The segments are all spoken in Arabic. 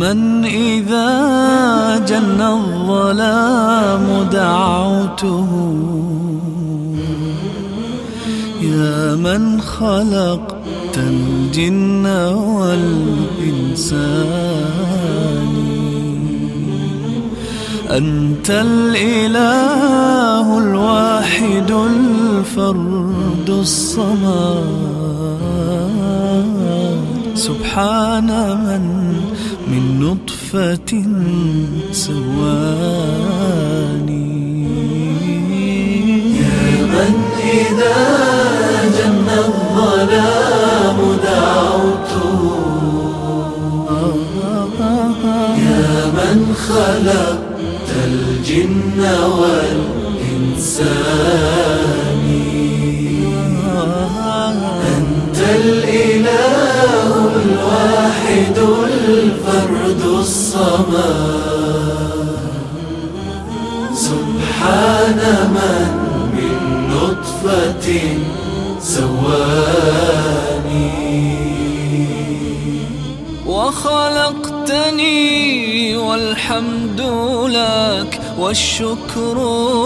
من إذا جن الظلام دعوته يا من خلقت الجن والإنسان. أنت الإله الواحد الفرد الصمد. سبحان من من نطفة سواني يا من خلقت الجن والإنسان. أنت الإله الواحد الفرد الصمد. والحمد لك والشكر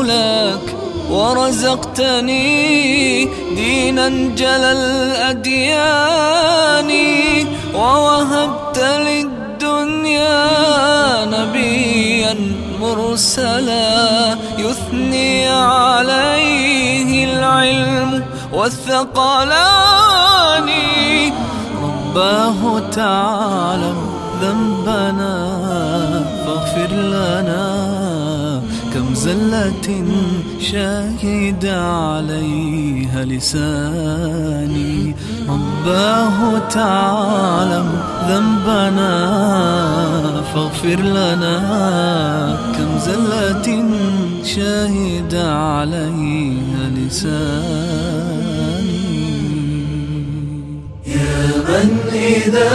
لك ورزقتني دينا جل الأديان ووهبت للدنيا نبيا مرسلا يثني عليه العلم والثقلان. رباه تعالى ذنبنا. فاغفر لنا. كم زلة شهد عليها لساني. رباه تعالى ذنبنا. فاغفر لنا. كم زلة شهد عليها لساني. يا من إذا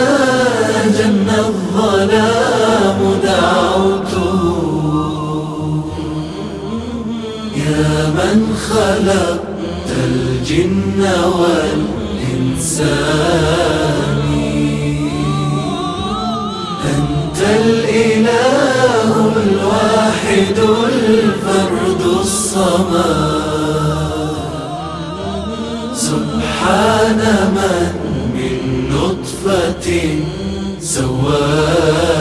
جن الظلام خلقت الجن والإنسان أنت الإله الواحد الفرد الصمد. سبحان من من نطفة سواني.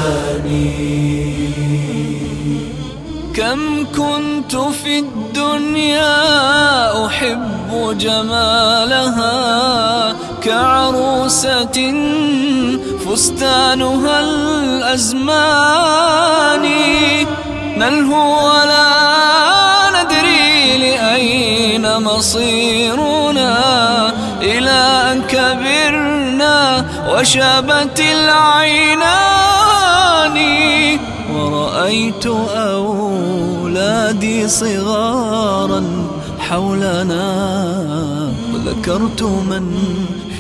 كم كنت في الدنيا أحب جمالها كعروسة فستانها الأزمان نلهو ولا ندري لأين مصيرنا إلى أن كبرنا وشابت العينان ورأيت أولادي صغارا حولنا وذكرت من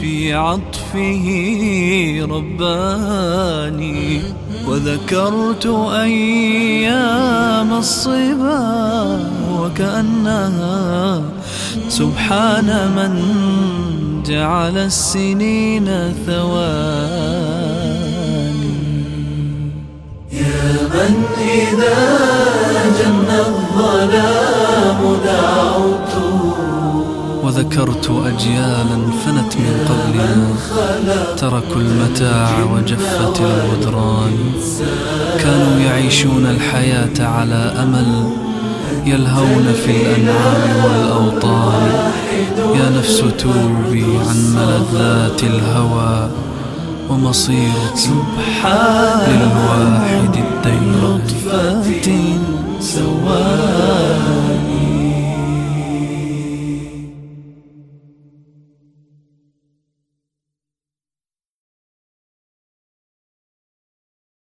في عطفه رباني وذكرت أيام الصبا وكأنها سبحان من جعل السنين ثواني إذا جن الظلام دعوته وذكرت أجيالا فنت من قبلنا تركوا المتاع وجفت الغدران كانوا يعيشون الحياة على أمل يلهون في الأنعام والأوطان. يا نفس توبي عن ملذات الهوى ومصير سبحان للواحد الدين. رطفة سواد.